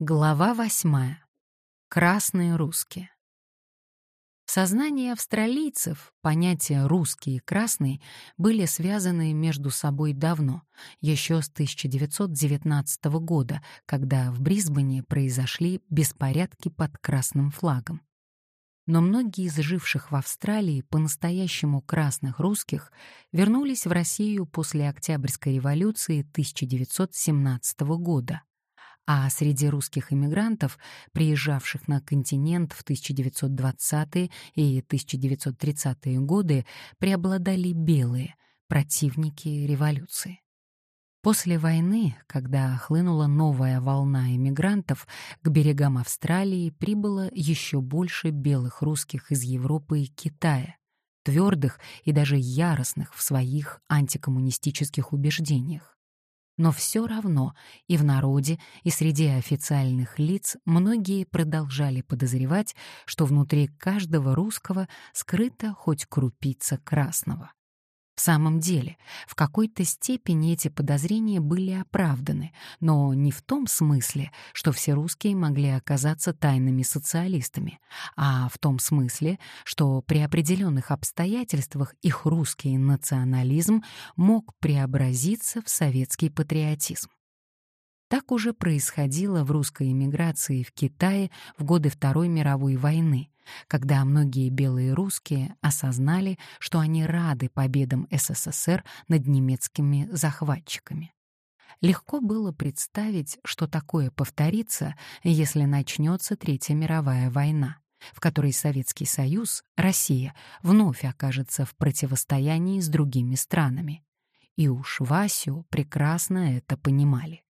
Глава восьмая. Красные русские. В сознании австралийцев понятия «русский» и «красный» были связаны между собой давно, еще с 1919 года, когда в Брисбене произошли беспорядки под красным флагом. Но многие из живших в Австралии по-настоящему красных русских вернулись в Россию после Октябрьской революции 1917 года а среди русских эмигрантов, приезжавших на континент в 1920-е и 1930-е годы, преобладали белые, противники революции. После войны, когда хлынула новая волна эмигрантов, к берегам Австралии прибыло еще больше белых русских из Европы и Китая, твердых и даже яростных в своих антикоммунистических убеждениях. Но все равно и в народе, и среди официальных лиц многие продолжали подозревать, что внутри каждого русского скрыта хоть крупица красного. В самом деле, в какой-то степени эти подозрения были оправданы, но не в том смысле, что все русские могли оказаться тайными социалистами, а в том смысле, что при определенных обстоятельствах их русский национализм мог преобразиться в советский патриотизм. Так уже происходило в русской эмиграции в Китае в годы Второй мировой войны, когда многие белые русские осознали, что они рады победам СССР над немецкими захватчиками. Легко было представить, что такое повторится, если начнется Третья мировая война, в которой Советский Союз, Россия, вновь окажется в противостоянии с другими странами. И уж Васю прекрасно это понимали.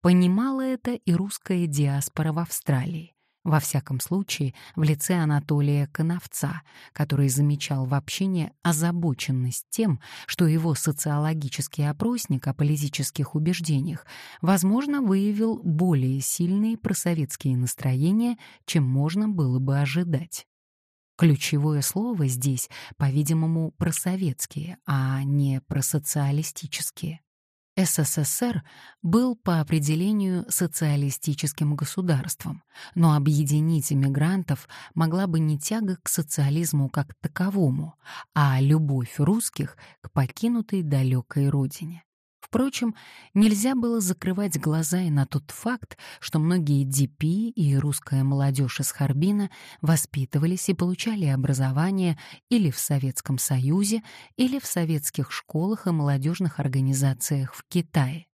Понимала это и русская диаспора в Австралии, во всяком случае в лице Анатолия Коновца, который замечал в общении озабоченность тем, что его социологический опросник о политических убеждениях, возможно, выявил более сильные просоветские настроения, чем можно было бы ожидать. Ключевое слово здесь, по-видимому, просоветские, а не просоциалистические. СССР был по определению социалистическим государством, но объединить иммигрантов могла бы не тяга к социализму как таковому, а любовь русских к покинутой далекой родине. Впрочем, нельзя было закрывать глаза и на тот факт, что многие ДП и русская молодежь из Харбина воспитывались и получали образование или в Советском Союзе, или в советских школах и молодежных организациях в Китае.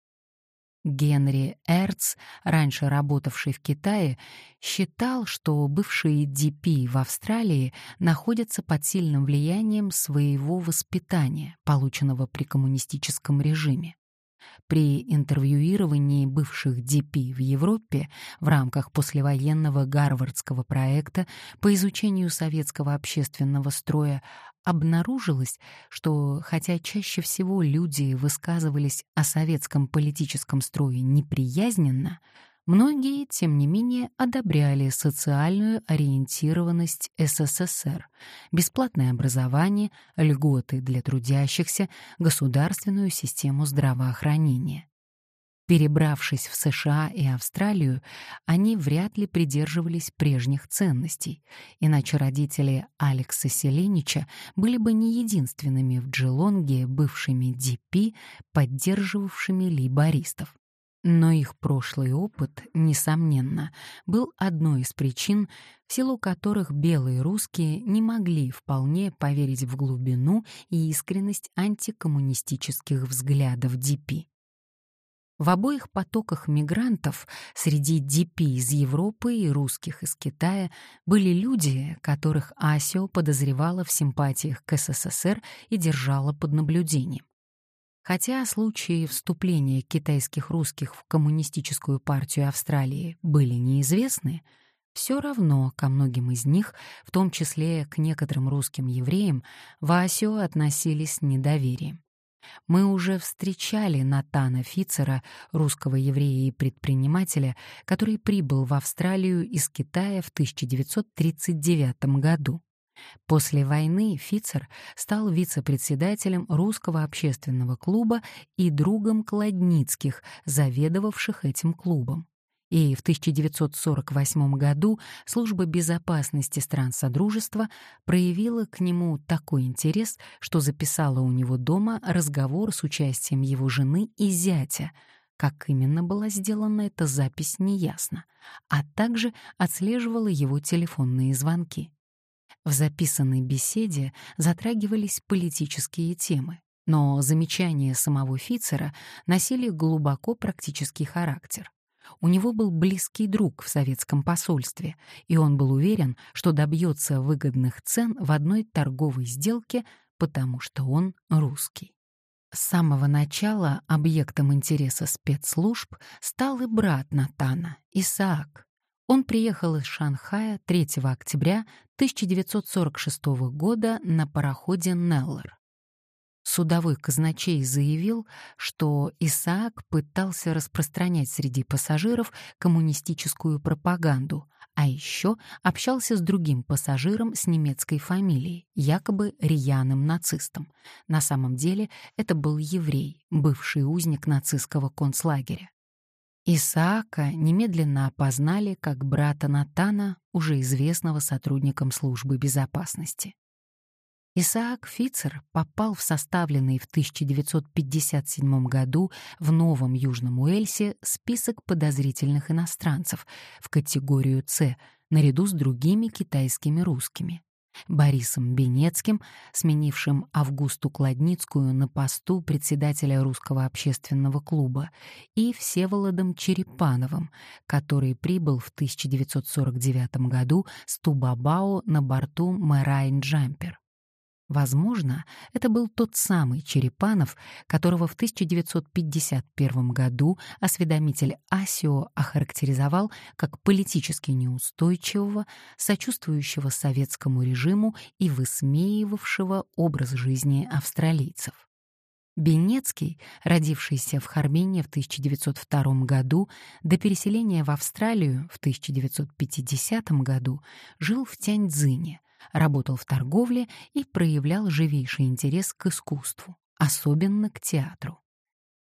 Генри Эрц, раньше работавший в Китае, считал, что бывшие ДП в Австралии находятся под сильным влиянием своего воспитания, полученного при коммунистическом режиме. При интервьюировании бывших ДП в Европе в рамках послевоенного гарвардского проекта по изучению советского общественного строя обнаружилось, что хотя чаще всего люди высказывались о советском политическом строе неприязненно, Многие, тем не менее, одобряли социальную ориентированность СССР, бесплатное образование, льготы для трудящихся, государственную систему здравоохранения. Перебравшись в США и Австралию, они вряд ли придерживались прежних ценностей, иначе родители Алекса Селенича были бы не единственными в Джилонге бывшими ДП, поддерживавшими лейбористов. Но их прошлый опыт, несомненно, был одной из причин, в силу которых белые русские не могли вполне поверить в глубину и искренность антикоммунистических взглядов ДП. В обоих потоках мигрантов среди ДП из Европы и русских из Китая были люди, которых Асио подозревала в симпатиях к СССР и держала под наблюдением. Хотя случаи вступления китайских русских в коммунистическую партию Австралии были неизвестны, все равно ко многим из них, в том числе к некоторым русским евреям, в Асио относились с недоверием. Мы уже встречали Натана Фицера, русского еврея и предпринимателя, который прибыл в Австралию из Китая в 1939 году. После войны Фицер стал вице-председателем Русского общественного клуба и другом Кладницких, заведовавших этим клубом. И в 1948 году Служба безопасности стран Содружества проявила к нему такой интерес, что записала у него дома разговор с участием его жены и зятя. Как именно была сделана эта запись, неясно, а также отслеживала его телефонные звонки. В записанной беседе затрагивались политические темы, но замечания самого Фицера носили глубоко практический характер. У него был близкий друг в советском посольстве, и он был уверен, что добьется выгодных цен в одной торговой сделке, потому что он русский. С самого начала объектом интереса спецслужб стал и брат Натана, Исаак. Он приехал из Шанхая 3 октября 1946 года на пароходе «Неллер». Судовой казначей заявил, что Исаак пытался распространять среди пассажиров коммунистическую пропаганду, а еще общался с другим пассажиром с немецкой фамилией, якобы рьяным нацистом. На самом деле это был еврей, бывший узник нацистского концлагеря. Исаака немедленно опознали как брата Натана, уже известного сотрудникам службы безопасности. Исаак Фицер попал в составленный в 1957 году в Новом Южном Уэльсе список подозрительных иностранцев в категорию «С» наряду с другими китайскими русскими. Борисом Бенецким, сменившим Августу Кладницкую на посту председателя Русского общественного клуба, и Всеволодом Черепановым, который прибыл в 1949 году с Тубабао на борту Мэрайн Джампер. Возможно, это был тот самый Черепанов, которого в 1951 году осведомитель Асио охарактеризовал как политически неустойчивого, сочувствующего советскому режиму и высмеивавшего образ жизни австралийцев. Бенецкий, родившийся в Харбине в 1902 году, до переселения в Австралию в 1950 году жил в Тяньцзине, работал в торговле и проявлял живейший интерес к искусству, особенно к театру.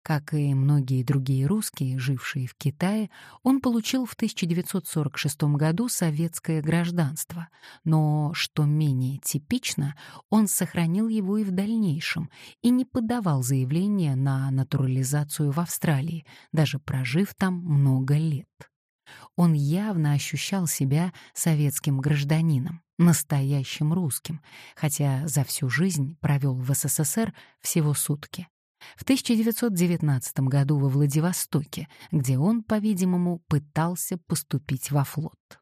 Как и многие другие русские, жившие в Китае, он получил в 1946 году советское гражданство, но, что менее типично, он сохранил его и в дальнейшем и не подавал заявления на натурализацию в Австралии, даже прожив там много лет. Он явно ощущал себя советским гражданином, настоящим русским, хотя за всю жизнь провел в СССР всего сутки. В 1919 году во Владивостоке, где он, по-видимому, пытался поступить во флот.